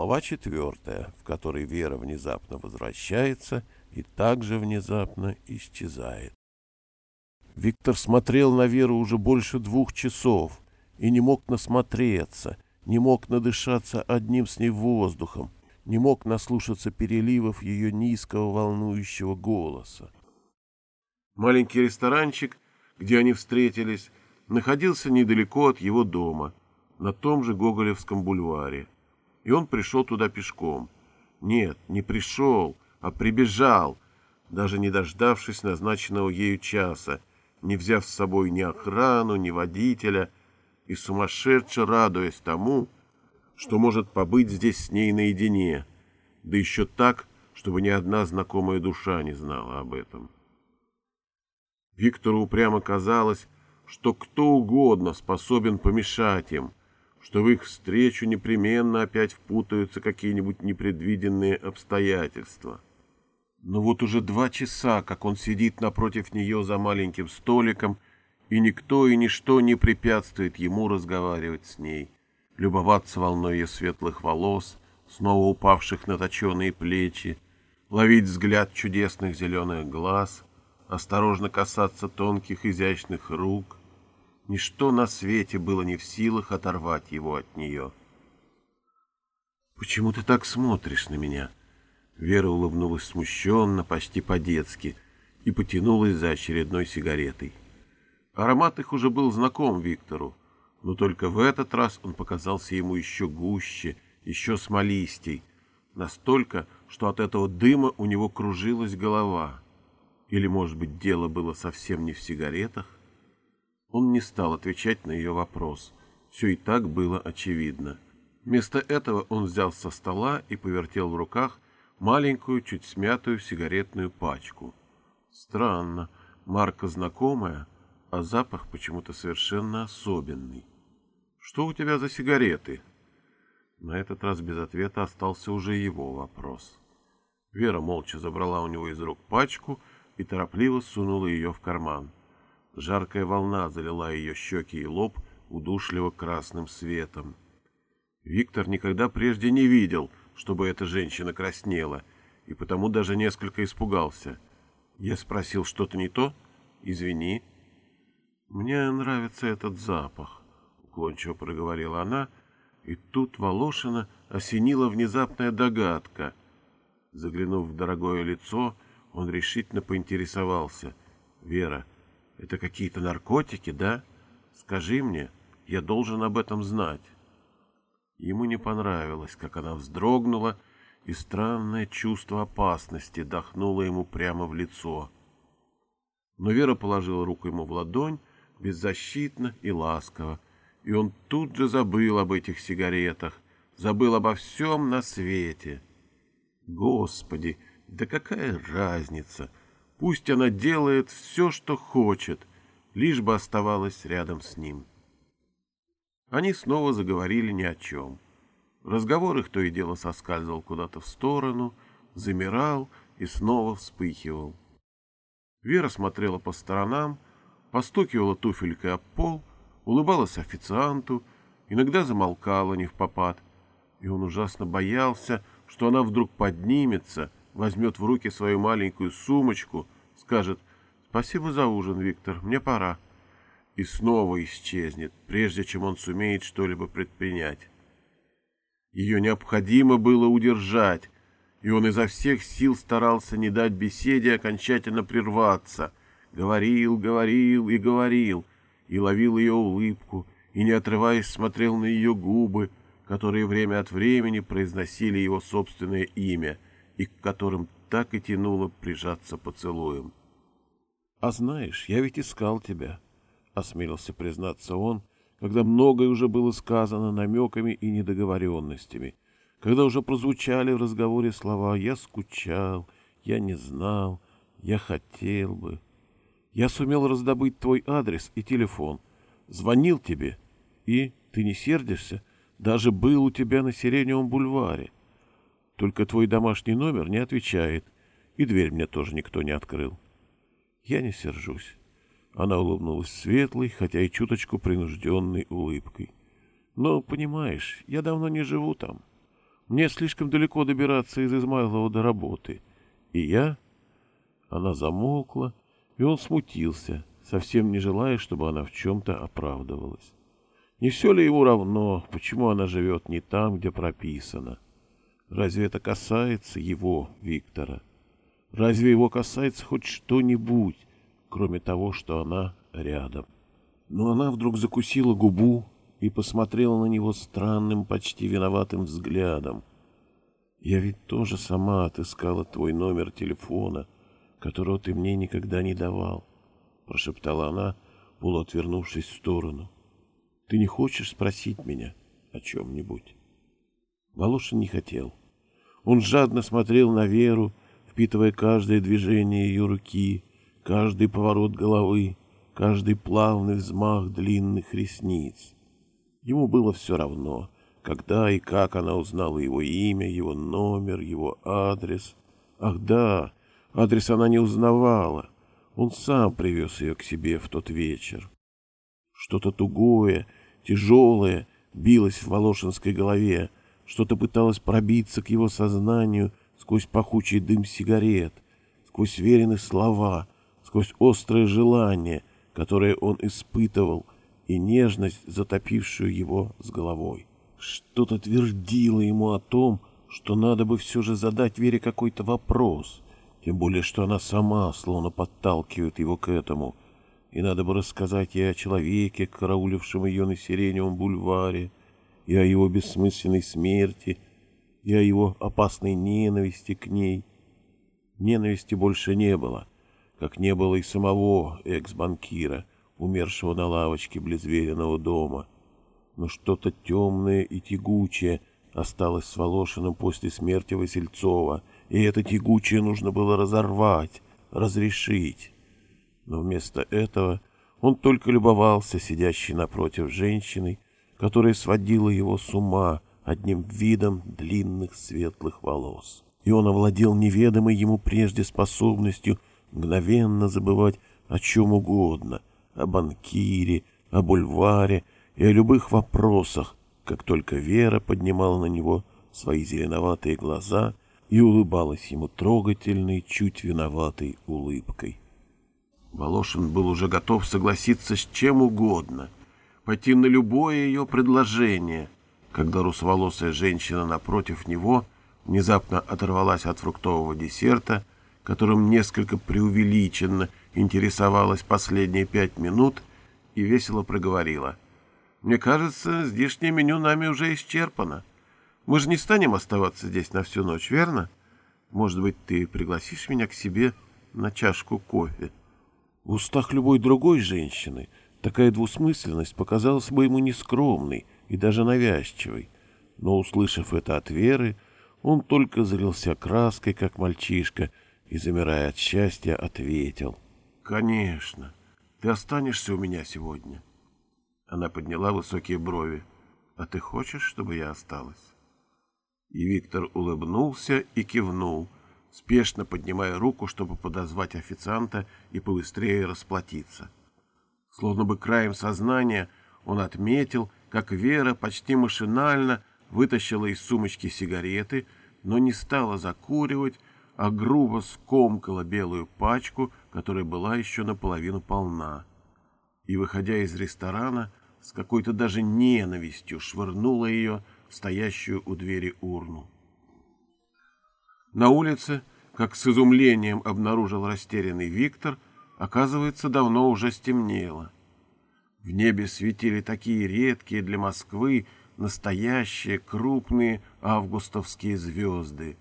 Глава четвертая, в которой Вера внезапно возвращается и также внезапно исчезает. Виктор смотрел на Веру уже больше двух часов и не мог насмотреться, не мог надышаться одним с ней воздухом, не мог наслушаться переливов ее низкого волнующего голоса. Маленький ресторанчик, где они встретились, находился недалеко от его дома, на том же Гоголевском бульваре. И он пришел туда пешком. Нет, не пришел, а прибежал, даже не дождавшись назначенного ею часа, не взяв с собой ни охрану, ни водителя, и сумасшедше радуясь тому, что может побыть здесь с ней наедине, да еще так, чтобы ни одна знакомая душа не знала об этом. Виктору упрямо казалось, что кто угодно способен помешать им, что в их встречу непременно опять впутаются какие-нибудь непредвиденные обстоятельства. Но вот уже два часа, как он сидит напротив нее за маленьким столиком, и никто и ничто не препятствует ему разговаривать с ней, любоваться волной ее светлых волос, снова упавших на точеные плечи, ловить взгляд чудесных зеленых глаз, осторожно касаться тонких изящных рук. Ничто на свете было не в силах оторвать его от нее. «Почему ты так смотришь на меня?» Вера улыбнулась смущенно, почти по-детски, и потянулась за очередной сигаретой. Аромат их уже был знаком Виктору, но только в этот раз он показался ему еще гуще, еще смолистей, настолько, что от этого дыма у него кружилась голова. Или, может быть, дело было совсем не в сигаретах? Он не стал отвечать на ее вопрос. Все и так было очевидно. Вместо этого он взял со стола и повертел в руках маленькую, чуть смятую сигаретную пачку. Странно, марка знакомая, а запах почему-то совершенно особенный. «Что у тебя за сигареты?» На этот раз без ответа остался уже его вопрос. Вера молча забрала у него из рук пачку и торопливо сунула ее в карман. Жаркая волна залила ее щеки и лоб удушливо красным светом. Виктор никогда прежде не видел, чтобы эта женщина краснела, и потому даже несколько испугался. Я спросил, что-то не то? Извини. Мне нравится этот запах, уклончиво проговорила она, и тут Волошина осенила внезапная догадка. Заглянув в дорогое лицо, он решительно поинтересовался. «Вера, это какие-то наркотики, да? Скажи мне, я должен об этом знать». Ему не понравилось, как она вздрогнула, и странное чувство опасности дохнуло ему прямо в лицо. Но Вера положила руку ему в ладонь, беззащитно и ласково, и он тут же забыл об этих сигаретах, забыл обо всем на свете. Господи, да какая разница? Пусть она делает все, что хочет, лишь бы оставалась рядом с ним. Они снова заговорили ни о чем. Разговор их то и дело соскальзывал куда-то в сторону, замирал и снова вспыхивал. Вера смотрела по сторонам, постукивала туфелькой об пол, улыбалась официанту, иногда замолкала не в попад, и он ужасно боялся, что она вдруг поднимется, возьмет в руки свою маленькую сумочку, скажет «Спасибо за ужин, Виктор, мне пора» и снова исчезнет, прежде чем он сумеет что-либо предпринять. Ее необходимо было удержать, и он изо всех сил старался не дать беседе окончательно прерваться. Говорил, говорил и говорил, и ловил ее улыбку, и, не отрываясь, смотрел на ее губы, которые время от времени произносили его собственное имя, и к которым так и тянуло прижаться поцелуем. — А знаешь, я ведь искал тебя, — осмелился признаться он, когда многое уже было сказано намеками и недоговоренностями, когда уже прозвучали в разговоре слова «я скучал», «я не знал», «я хотел бы». Я сумел раздобыть твой адрес и телефон, звонил тебе, и, ты не сердишься, даже был у тебя на Сиреневом бульваре. Только твой домашний номер не отвечает, и дверь мне тоже никто не открыл. Я не сержусь. Она улыбнулась светлой, хотя и чуточку принужденной улыбкой. «Но, понимаешь, я давно не живу там. Мне слишком далеко добираться из Измайлова до работы. И я...» Она замолкла, и он смутился, совсем не желая, чтобы она в чем-то оправдывалась. Не все ли ему равно, почему она живет не там, где прописано? Разве это касается его, Виктора? Разве его касается хоть что-нибудь, кроме того, что она рядом? Но она вдруг закусила губу и посмотрела на него странным, почти виноватым взглядом. «Я ведь тоже сама отыскала твой номер телефона, которого ты мне никогда не давал», — прошептала она, полуотвернувшись в сторону. «Ты не хочешь спросить меня о чем-нибудь?» Волошин не хотел. Он жадно смотрел на Веру, впитывая каждое движение ее руки, каждый поворот головы, каждый плавный взмах длинных ресниц. Ему было все равно, когда и как она узнала его имя, его номер, его адрес. Ах да, адрес она не узнавала. Он сам привез ее к себе в тот вечер. Что-то тугое, тяжелое билось в Волошинской голове, что-то пыталось пробиться к его сознанию сквозь пахучий дым сигарет, сквозь веренные слова, сквозь острое желание, которое он испытывал, и нежность, затопившую его с головой. Что-то твердило ему о том, что надо бы все же задать Вере какой-то вопрос, тем более, что она сама словно подталкивает его к этому, и надо бы рассказать ей о человеке, караулившем ее на Сиреневом бульваре, и о его бессмысленной смерти — и о его опасной ненависти к ней. Ненависти больше не было, как не было и самого экс-банкира, умершего на лавочке близ Вериного дома. Но что-то темное и тягучее осталось с Волошиным после смерти Васильцова, и это тягучее нужно было разорвать, разрешить. Но вместо этого он только любовался сидящей напротив женщиной, которая сводила его с ума, одним видом длинных светлых волос. И он овладел неведомой ему прежде способностью мгновенно забывать о чем угодно, о банкире, о бульваре и о любых вопросах, как только Вера поднимала на него свои зеленоватые глаза и улыбалась ему трогательной, чуть виноватой улыбкой. Волошин был уже готов согласиться с чем угодно, пойти на любое ее предложение — когда русоволосая женщина напротив него внезапно оторвалась от фруктового десерта, которым несколько преувеличенно интересовалась последние пять минут, и весело проговорила. «Мне кажется, здешнее меню нами уже исчерпано. Мы же не станем оставаться здесь на всю ночь, верно? Может быть, ты пригласишь меня к себе на чашку кофе?» В устах любой другой женщины такая двусмысленность показалась бы ему нескромной, и даже навязчивый, но, услышав это от Веры, он только залился краской, как мальчишка, и, замирая от счастья, ответил. «Конечно. Ты останешься у меня сегодня». Она подняла высокие брови. «А ты хочешь, чтобы я осталась?» И Виктор улыбнулся и кивнул, спешно поднимая руку, чтобы подозвать официанта и побыстрее расплатиться. Словно бы краем сознания он отметил, как Вера почти машинально вытащила из сумочки сигареты, но не стала закуривать, а грубо скомкала белую пачку, которая была еще наполовину полна. И, выходя из ресторана, с какой-то даже ненавистью швырнула ее в стоящую у двери урну. На улице, как с изумлением обнаружил растерянный Виктор, оказывается, давно уже стемнело. В небе светили такие редкие для Москвы настоящие крупные августовские звезды.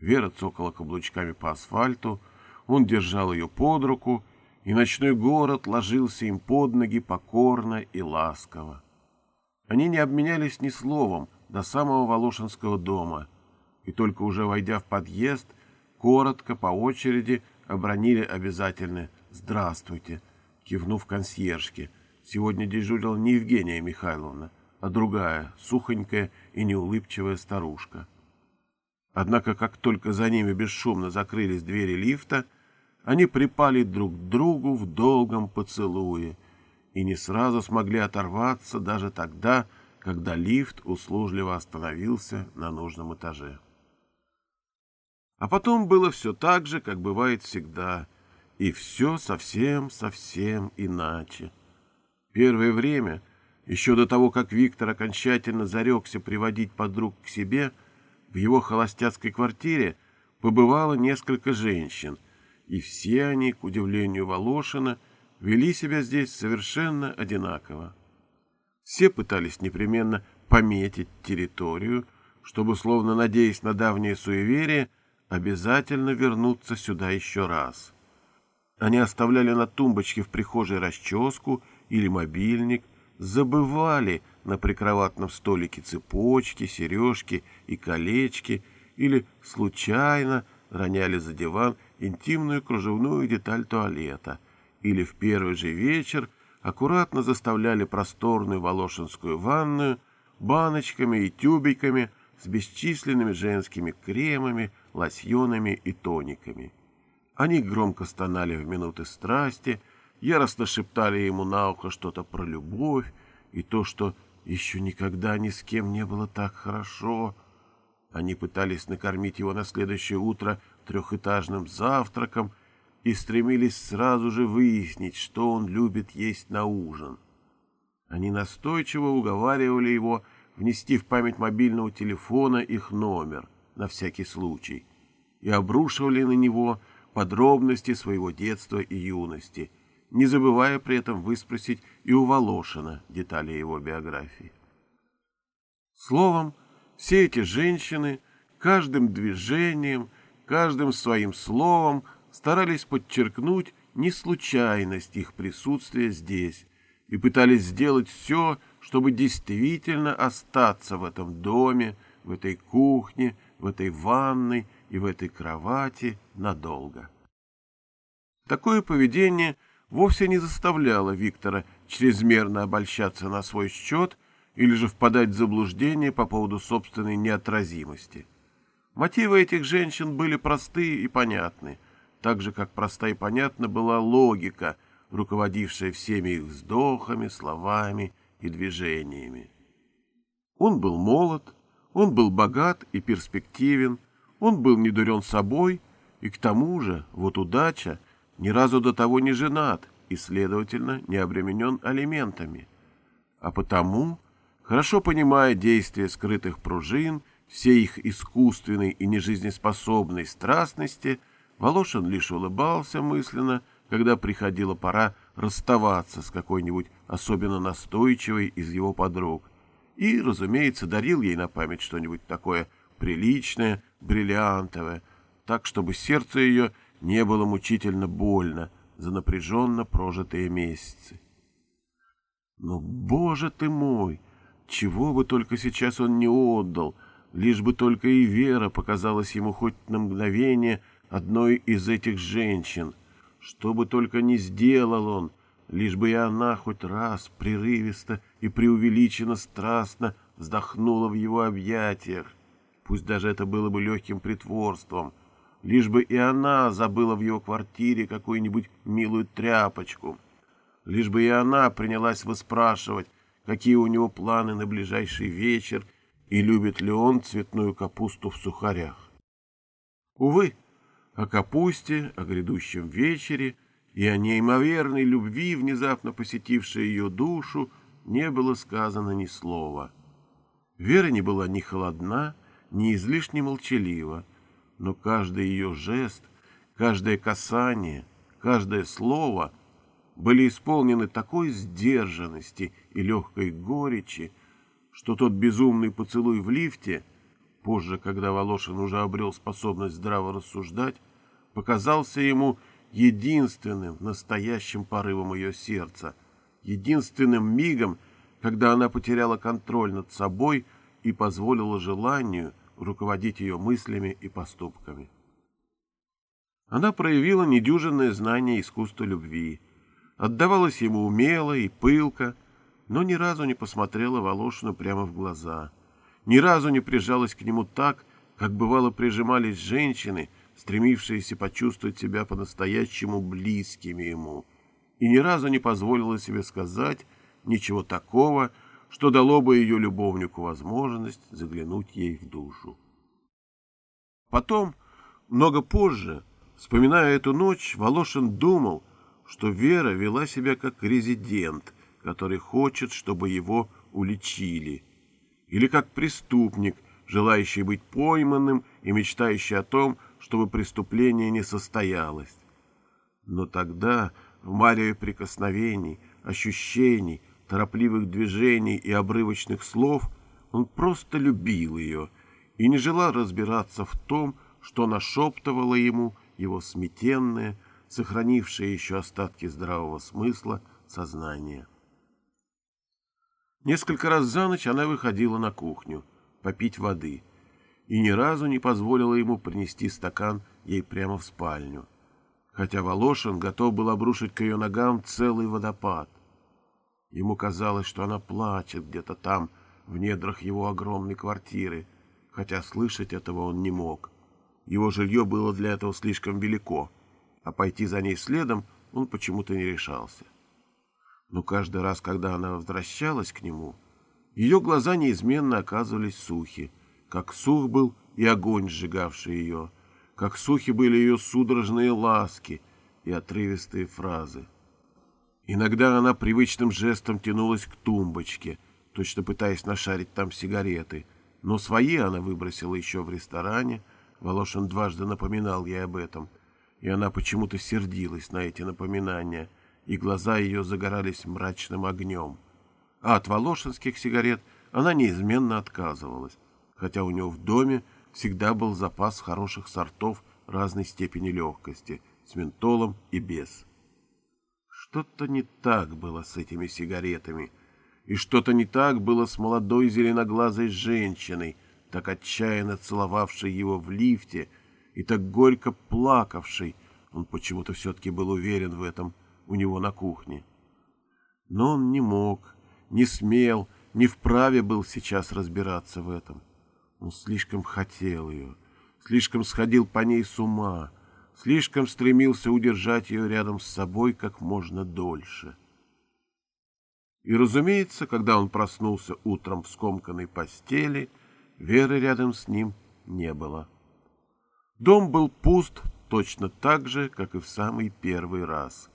Вера цокала каблучками по асфальту, он держал ее под руку, и ночной город ложился им под ноги покорно и ласково. Они не обменялись ни словом до самого Волошинского дома, и только уже войдя в подъезд, коротко, по очереди, обронили обязательно «Здравствуйте», кивнув консьержке — Сегодня дежурила не Евгения Михайловна, а другая, сухонькая и неулыбчивая старушка. Однако, как только за ними бесшумно закрылись двери лифта, они припали друг к другу в долгом поцелуе и не сразу смогли оторваться даже тогда, когда лифт услужливо остановился на нужном этаже. А потом было все так же, как бывает всегда, и все совсем-совсем иначе. Первое время, еще до того, как Виктор окончательно зарекся приводить подруг к себе, в его холостяцкой квартире побывало несколько женщин, и все они, к удивлению Волошина, вели себя здесь совершенно одинаково. Все пытались непременно пометить территорию, чтобы, словно надеясь на давнее суеверие, обязательно вернуться сюда еще раз. Они оставляли на тумбочке в прихожей расческу или мобильник, забывали на прикроватном столике цепочки, сережки и колечки или случайно роняли за диван интимную кружевную деталь туалета или в первый же вечер аккуратно заставляли просторную волошинскую ванную баночками и тюбиками с бесчисленными женскими кремами, лосьонами и тониками. Они громко стонали в минуты страсти, яростно шептали ему на ухо что-то про любовь и то, что еще никогда ни с кем не было так хорошо. Они пытались накормить его на следующее утро трехэтажным завтраком и стремились сразу же выяснить, что он любит есть на ужин. Они настойчиво уговаривали его внести в память мобильного телефона их номер на всякий случай и обрушивали на него подробности своего детства и юности, не забывая при этом выспросить и у Волошина детали его биографии. Словом, все эти женщины каждым движением, каждым своим словом старались подчеркнуть неслучайность их присутствия здесь и пытались сделать все, чтобы действительно остаться в этом доме, в этой кухне, в этой ванной и в этой кровати надолго. Такое поведение вовсе не заставляло Виктора чрезмерно обольщаться на свой счет или же впадать в заблуждение по поводу собственной неотразимости. Мотивы этих женщин были простые и понятны, так же, как проста и понятна была логика, руководившая всеми их вздохами, словами и движениями. Он был молод, он был богат и перспективен, он был недурен собой, и к тому же, вот удача, ни разу до того не женат и, следовательно, не обременен алиментами. А потому, хорошо понимая действия скрытых пружин, всей их искусственной и нежизнеспособной страстности, Волошин лишь улыбался мысленно, когда приходила пора расставаться с какой-нибудь особенно настойчивой из его подруг, и, разумеется, дарил ей на память что-нибудь такое приличное, бриллиантовое, так, чтобы сердце ее не было мучительно больно за напряженно прожитые месяцы. Но, боже ты мой, чего бы только сейчас он не отдал, лишь бы только и Вера показалась ему хоть на мгновение одной из этих женщин, что бы только не сделал он, лишь бы и она хоть раз прерывисто и преувеличенно страстно вздохнула в его объятиях. Пусть даже это было бы легким притворством, лишь бы и она забыла в его квартире какую-нибудь милую тряпочку, лишь бы и она принялась выспрашивать, какие у него планы на ближайший вечер и любит ли он цветную капусту в сухарях. Увы, о капусте, о грядущем вечере — и о неимоверной любви, внезапно посетившей ее душу, не было сказано ни слова. Вера не была ни холодна, ни излишне молчалива, но каждый ее жест, каждое касание, каждое слово были исполнены такой сдержанности и легкой горечи, что тот безумный поцелуй в лифте, позже, когда Волошин уже обрел способность здраво рассуждать, показался ему единственным настоящим порывом ее сердца, единственным мигом, когда она потеряла контроль над собой и позволила желанию руководить ее мыслями и поступками. Она проявила недюжинное знание искусства любви, отдавалась ему умело и пылко, но ни разу не посмотрела Волошину прямо в глаза, ни разу не прижалась к нему так, как бывало прижимались женщины — стремившаяся почувствовать себя по-настоящему близкими ему, и ни разу не позволила себе сказать ничего такого, что дало бы ее любовнику возможность заглянуть ей в душу. Потом, много позже, вспоминая эту ночь, Волошин думал, что Вера вела себя как резидент, который хочет, чтобы его уличили, или как преступник, желающий быть пойманным и мечтающий о том, чтобы преступление не состоялось. Но тогда в мареве прикосновений, ощущений, торопливых движений и обрывочных слов он просто любил ее и не желал разбираться в том, что нашептывало ему его сметенное, сохранившее еще остатки здравого смысла сознание. Несколько раз за ночь она выходила на кухню попить воды и ни разу не позволила ему принести стакан ей прямо в спальню, хотя Волошин готов был обрушить к ее ногам целый водопад. Ему казалось, что она плачет где-то там, в недрах его огромной квартиры, хотя слышать этого он не мог. Его жилье было для этого слишком велико, а пойти за ней следом он почему-то не решался. Но каждый раз, когда она возвращалась к нему, ее глаза неизменно оказывались сухи, как сух был и огонь, сжигавший ее, как сухи были ее судорожные ласки и отрывистые фразы. Иногда она привычным жестом тянулась к тумбочке, точно пытаясь нашарить там сигареты, но свои она выбросила еще в ресторане, Волошин дважды напоминал ей об этом, и она почему-то сердилась на эти напоминания, и глаза ее загорались мрачным огнем. А от волошинских сигарет она неизменно отказывалась, хотя у него в доме всегда был запас хороших сортов разной степени легкости, с ментолом и без. Что-то не так было с этими сигаретами, и что-то не так было с молодой зеленоглазой женщиной, так отчаянно целовавшей его в лифте и так горько плакавшей, он почему-то все-таки был уверен в этом, у него на кухне. Но он не мог, не смел, не вправе был сейчас разбираться в этом. Он слишком хотел ее, слишком сходил по ней с ума, слишком стремился удержать ее рядом с собой как можно дольше. И, разумеется, когда он проснулся утром в скомканной постели, Веры рядом с ним не было. Дом был пуст точно так же, как и в самый первый раз.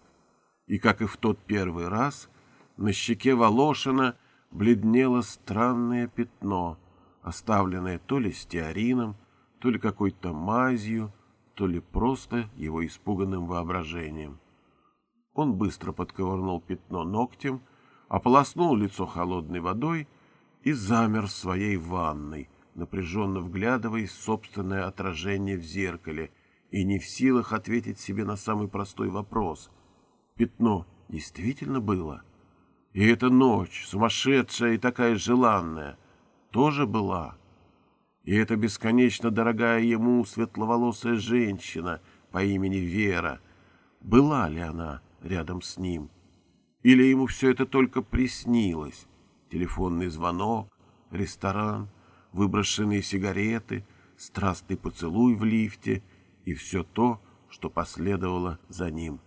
И как и в тот первый раз, на щеке Волошина бледнело странное пятно, оставленное то ли стеарином, то ли какой-то мазью, то ли просто его испуганным воображением. Он быстро подковырнул пятно ногтем, ополоснул лицо холодной водой и замер в своей ванной, напряженно вглядываясь в собственное отражение в зеркале и не в силах ответить себе на самый простой вопрос. Пятно действительно было? И эта ночь, сумасшедшая и такая желанная, тоже была? И эта бесконечно дорогая ему светловолосая женщина по имени Вера, была ли она рядом с ним? Или ему все это только приснилось? Телефонный звонок, ресторан, выброшенные сигареты, страстный поцелуй в лифте и все то, что последовало за ним.